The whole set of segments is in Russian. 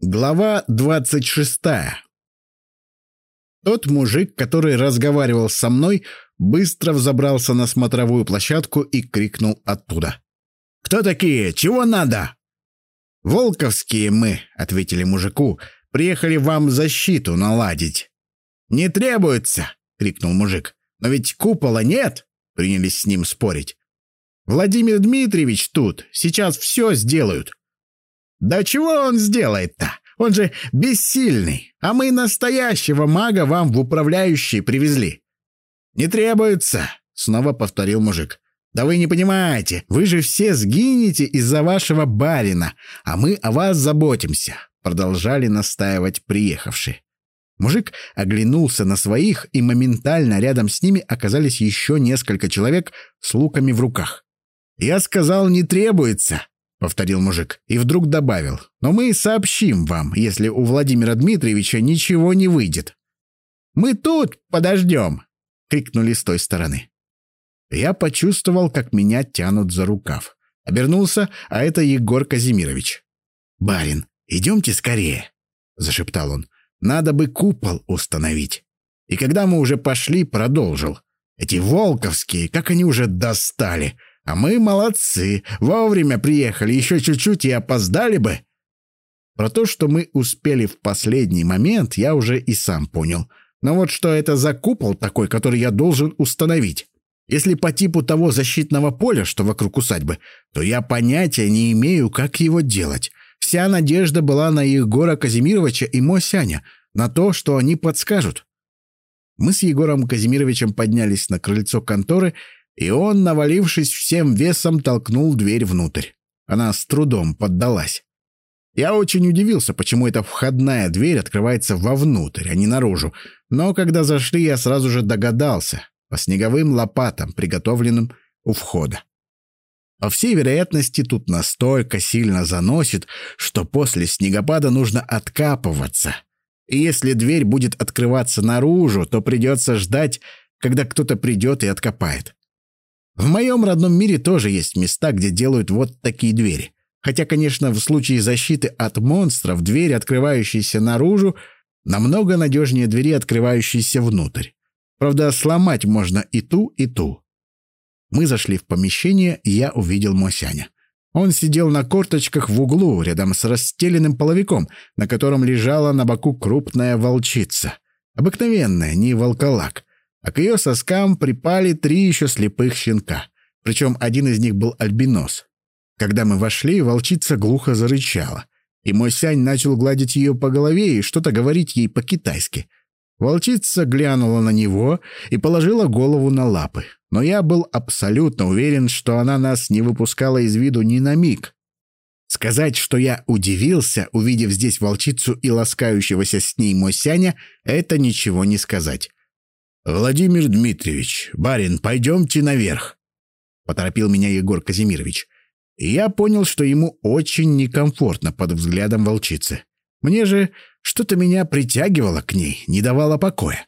Глава двадцать шестая. Тот мужик, который разговаривал со мной, быстро взобрался на смотровую площадку и крикнул оттуда. «Кто такие? Чего надо?» «Волковские мы», — ответили мужику, — «приехали вам защиту наладить». «Не требуется», — крикнул мужик. «Но ведь купола нет», — принялись с ним спорить. «Владимир Дмитриевич тут, сейчас все сделают. «Да чего он сделает-то? Он же бессильный, а мы настоящего мага вам в управляющий привезли». «Не требуется», — снова повторил мужик. «Да вы не понимаете, вы же все сгинете из-за вашего барина, а мы о вас заботимся», — продолжали настаивать приехавшие. Мужик оглянулся на своих, и моментально рядом с ними оказались еще несколько человек с луками в руках. «Я сказал, не требуется», — повторил мужик, и вдруг добавил. «Но мы сообщим вам, если у Владимира Дмитриевича ничего не выйдет». «Мы тут подождем!» — крикнули с той стороны. Я почувствовал, как меня тянут за рукав. Обернулся, а это Егор Казимирович. «Барин, идемте скорее!» — зашептал он. «Надо бы купол установить». И когда мы уже пошли, продолжил. «Эти волковские, как они уже достали! А мы молодцы, вовремя приехали, еще чуть-чуть и опоздали бы. Про то, что мы успели в последний момент, я уже и сам понял. Но вот что это за купол такой, который я должен установить? Если по типу того защитного поля, что вокруг усадьбы, то я понятия не имею, как его делать. Вся надежда была на Егора Казимировича и Мосяня, на то, что они подскажут. Мы с Егором Казимировичем поднялись на крыльцо конторы и он, навалившись всем весом, толкнул дверь внутрь. Она с трудом поддалась. Я очень удивился, почему эта входная дверь открывается вовнутрь, а не наружу, но когда зашли, я сразу же догадался по снеговым лопатам, приготовленным у входа. По всей вероятности, тут настолько сильно заносит, что после снегопада нужно откапываться. И если дверь будет открываться наружу, то придется ждать, когда кто-то придет и откопает. В моем родном мире тоже есть места, где делают вот такие двери. Хотя, конечно, в случае защиты от монстров дверь, открывающаяся наружу, намного надежнее двери, открывающейся внутрь. Правда, сломать можно и ту, и ту. Мы зашли в помещение, и я увидел Мосяня. Он сидел на корточках в углу, рядом с расстеленным половиком, на котором лежала на боку крупная волчица. Обыкновенная, не волколак а к ее соскам припали три еще слепых щенка. Причем один из них был альбинос. Когда мы вошли, волчица глухо зарычала. И мой сянь начал гладить ее по голове и что-то говорить ей по-китайски. Волчица глянула на него и положила голову на лапы. Но я был абсолютно уверен, что она нас не выпускала из виду ни на миг. Сказать, что я удивился, увидев здесь волчицу и ласкающегося с ней Мосяня, это ничего не сказать. «Владимир Дмитриевич, барин, пойдемте наверх», — поторопил меня Егор Казимирович. И я понял, что ему очень некомфортно под взглядом волчицы. Мне же что-то меня притягивало к ней, не давало покоя.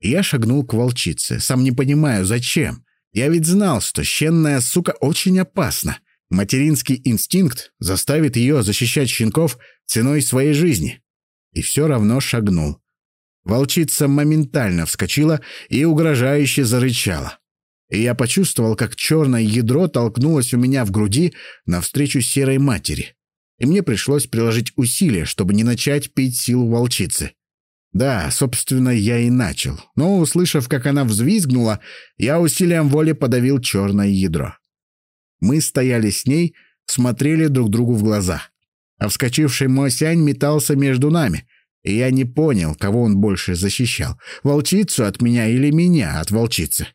Я шагнул к волчице, сам не понимаю, зачем. Я ведь знал, что щенная сука очень опасна. Материнский инстинкт заставит ее защищать щенков ценой своей жизни. И все равно шагнул. Волчица моментально вскочила и угрожающе зарычала. И я почувствовал, как черное ядро толкнулось у меня в груди навстречу серой матери. И мне пришлось приложить усилия, чтобы не начать пить силу волчицы. Да, собственно, я и начал. Но, услышав, как она взвизгнула, я усилием воли подавил черное ядро. Мы стояли с ней, смотрели друг другу в глаза. А вскочивший Мосянь метался между нами — и я не понял, кого он больше защищал — волчицу от меня или меня от волчицы.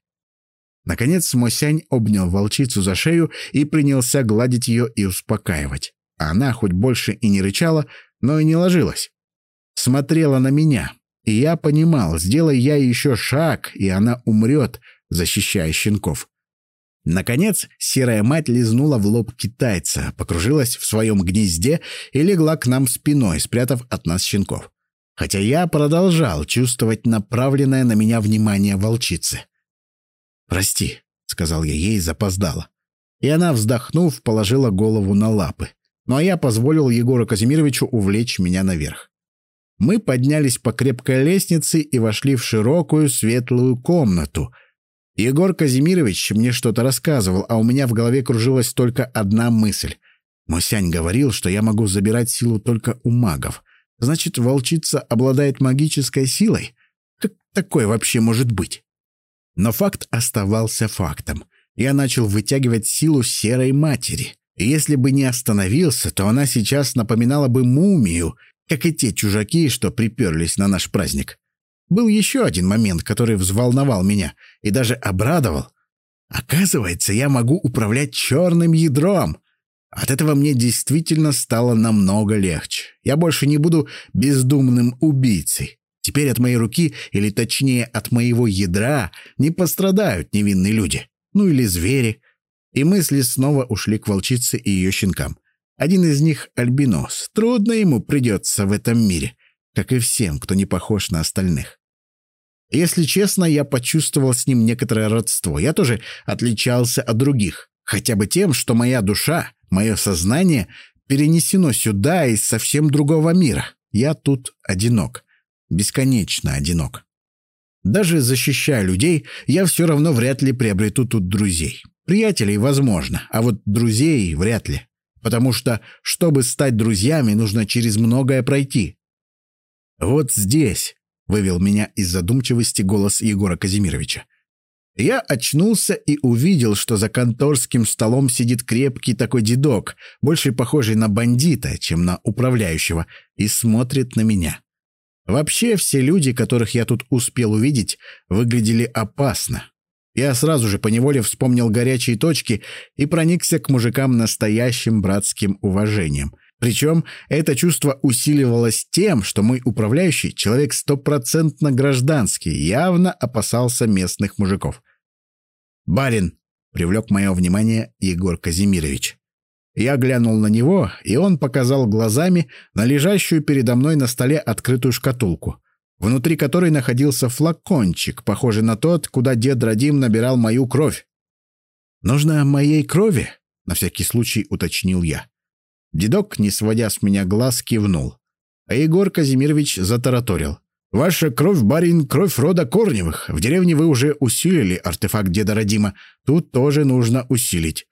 Наконец Мосянь обнял волчицу за шею и принялся гладить ее и успокаивать. Она хоть больше и не рычала, но и не ложилась. Смотрела на меня, и я понимал, сделай я еще шаг, и она умрет, защищая щенков. Наконец, серая мать лизнула в лоб китайца, покружилась в своем гнезде и легла к нам спиной, спрятав от нас щенков хотя я продолжал чувствовать направленное на меня внимание волчицы. «Прости», — сказал я ей запоздало. И она, вздохнув, положила голову на лапы. Ну а я позволил Егору Казимировичу увлечь меня наверх. Мы поднялись по крепкой лестнице и вошли в широкую светлую комнату. Егор Казимирович мне что-то рассказывал, а у меня в голове кружилась только одна мысль. Мосянь говорил, что я могу забирать силу только у магов. Значит, волчица обладает магической силой? Как такое вообще может быть? Но факт оставался фактом. Я начал вытягивать силу серой матери. И если бы не остановился, то она сейчас напоминала бы мумию, как и те чужаки, что приперлись на наш праздник. Был еще один момент, который взволновал меня и даже обрадовал. Оказывается, я могу управлять черным ядром. От этого мне действительно стало намного легче. Я больше не буду бездумным убийцей. Теперь от моей руки, или точнее от моего ядра, не пострадают невинные люди. Ну или звери. И мысли снова ушли к волчице и ее щенкам. Один из них — альбинос. Трудно ему придется в этом мире, как и всем, кто не похож на остальных. Если честно, я почувствовал с ним некоторое родство. Я тоже отличался от других. Хотя бы тем, что моя душа, мое сознание перенесено сюда из совсем другого мира. Я тут одинок бесконечно одинок. Даже защищая людей, я все равно вряд ли приобрету тут друзей. Приятелей возможно, а вот друзей вряд ли. Потому что, чтобы стать друзьями, нужно через многое пройти. «Вот здесь», — вывел меня из задумчивости голос Егора Казимировича. Я очнулся и увидел, что за конторским столом сидит крепкий такой дедок, больше похожий на бандита, чем на управляющего, и смотрит на меня. Вообще, все люди, которых я тут успел увидеть, выглядели опасно. Я сразу же поневоле вспомнил горячие точки и проникся к мужикам настоящим братским уважением. Причем это чувство усиливалось тем, что мой управляющий, человек стопроцентно гражданский, явно опасался местных мужиков. «Барин!» — привлек мое внимание Егор Казимирович. Я глянул на него, и он показал глазами на лежащую передо мной на столе открытую шкатулку, внутри которой находился флакончик, похожий на тот, куда дед Радим набирал мою кровь. «Нужно моей крови?» — на всякий случай уточнил я. Дедок, не сводя с меня глаз, кивнул. А Егор Казимирович затараторил. «Ваша кровь, барин, кровь рода Корневых. В деревне вы уже усилили артефакт деда Радима. Тут тоже нужно усилить.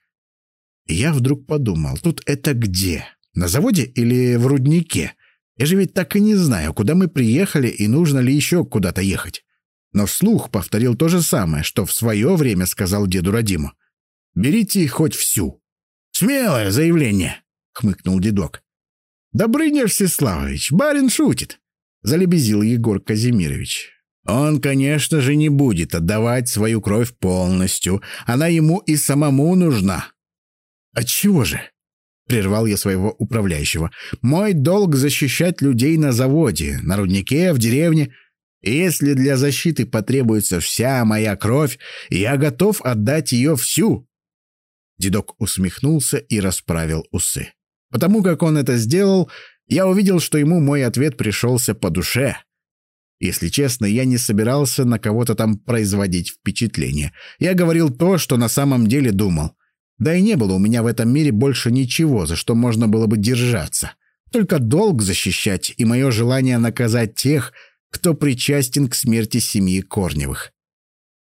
Я вдруг подумал, тут это где? На заводе или в руднике? Я же ведь так и не знаю, куда мы приехали и нужно ли еще куда-то ехать. Но вслух повторил то же самое, что в свое время сказал деду Радиму. «Берите хоть всю». «Смелое заявление», — хмыкнул дедок. «Добрыня Всеславович, барин шутит», — залебезил Егор Казимирович. «Он, конечно же, не будет отдавать свою кровь полностью. Она ему и самому нужна. «Отчего же?» — прервал я своего управляющего. «Мой долг — защищать людей на заводе, на руднике, в деревне. И если для защиты потребуется вся моя кровь, я готов отдать ее всю». Дедок усмехнулся и расправил усы. Потому как он это сделал, я увидел, что ему мой ответ пришелся по душе. Если честно, я не собирался на кого-то там производить впечатление. Я говорил то, что на самом деле думал. Да и не было у меня в этом мире больше ничего, за что можно было бы держаться. Только долг защищать и мое желание наказать тех, кто причастен к смерти семьи Корневых.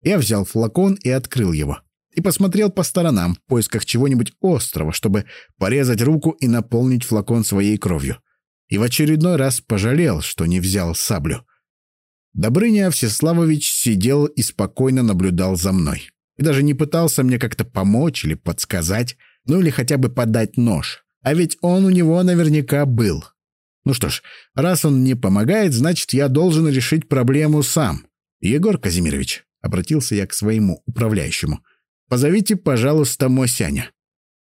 Я взял флакон и открыл его. И посмотрел по сторонам в поисках чего-нибудь острого, чтобы порезать руку и наполнить флакон своей кровью. И в очередной раз пожалел, что не взял саблю. Добрыня Всеславович сидел и спокойно наблюдал за мной и даже не пытался мне как-то помочь или подсказать, ну или хотя бы подать нож. А ведь он у него наверняка был. Ну что ж, раз он не помогает, значит, я должен решить проблему сам. Егор Казимирович, обратился я к своему управляющему, позовите, пожалуйста, Мосяня.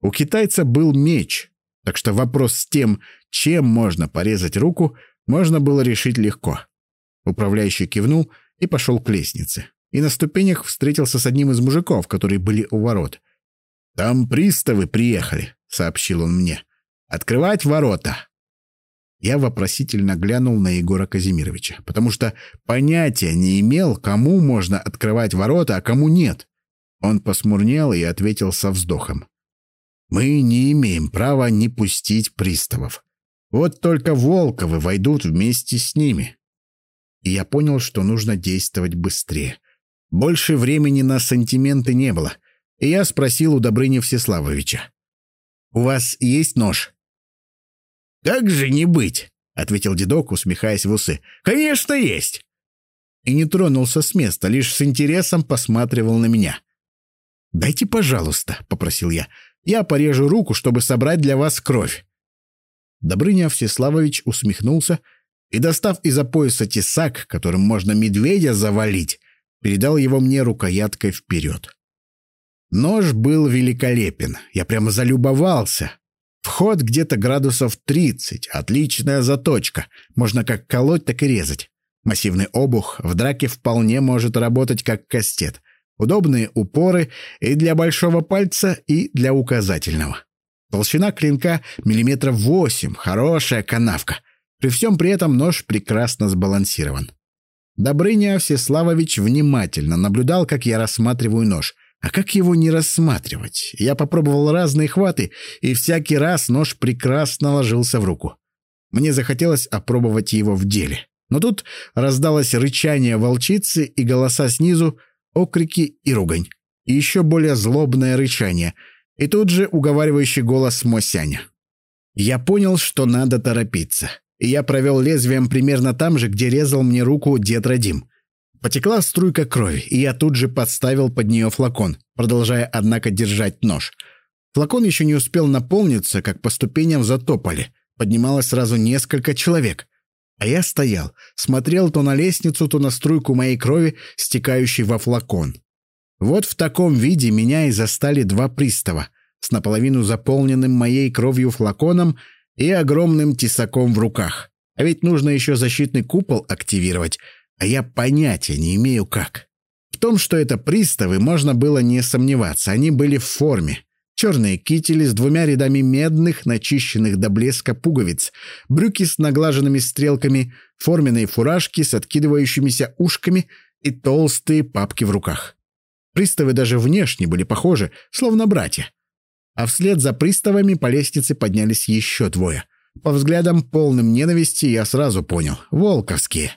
У китайца был меч, так что вопрос с тем, чем можно порезать руку, можно было решить легко. Управляющий кивнул и пошел к лестнице и на ступенях встретился с одним из мужиков, которые были у ворот. «Там приставы приехали», — сообщил он мне. «Открывать ворота». Я вопросительно глянул на Егора Казимировича, потому что понятия не имел, кому можно открывать ворота, а кому нет. Он посмурнел и ответил со вздохом. Мы не имеем права не пустить приставов. Вот только Волковы войдут вместе с ними. И я понял, что нужно действовать быстрее. Больше времени на сантименты не было, и я спросил у Добрыни Всеславовича. «У вас есть нож?» «Как же не быть?» — ответил дедок, усмехаясь в усы. «Конечно есть!» И не тронулся с места, лишь с интересом посматривал на меня. «Дайте, пожалуйста», — попросил я. «Я порежу руку, чтобы собрать для вас кровь». Добрыня Всеславович усмехнулся и, достав из-за пояса тесак, которым можно медведя завалить, передал его мне рукояткой вперед. Нож был великолепен, я прямо залюбовался. Вход где-то градусов 30, отличная заточка, можно как колоть, так и резать. Массивный обух в драке вполне может работать как кастет. Удобные упоры и для большого пальца, и для указательного. Толщина клинка миллиметров восемь, хорошая канавка. При всем при этом нож прекрасно сбалансирован. Добрыня Всеславович внимательно наблюдал, как я рассматриваю нож. А как его не рассматривать? Я попробовал разные хваты, и всякий раз нож прекрасно ложился в руку. Мне захотелось опробовать его в деле. Но тут раздалось рычание волчицы и голоса снизу, окрики и ругань. И еще более злобное рычание. И тут же уговаривающий голос Мосяня. Я понял, что надо торопиться и я провел лезвием примерно там же, где резал мне руку дед Радим. Потекла струйка крови, и я тут же подставил под нее флакон, продолжая, однако, держать нож. Флакон еще не успел наполниться, как по ступеням затопали. Поднималось сразу несколько человек. А я стоял, смотрел то на лестницу, то на струйку моей крови, стекающей во флакон. Вот в таком виде меня и застали два пристава, с наполовину заполненным моей кровью флаконом и огромным тесаком в руках. А ведь нужно еще защитный купол активировать, а я понятия не имею как. В том, что это приставы, можно было не сомневаться. Они были в форме. Черные кители с двумя рядами медных, начищенных до блеска пуговиц, брюки с наглаженными стрелками, форменные фуражки с откидывающимися ушками и толстые папки в руках. Приставы даже внешне были похожи, словно братья а вслед за приставами по лестнице поднялись еще двое. По взглядам полным ненависти я сразу понял — волковские.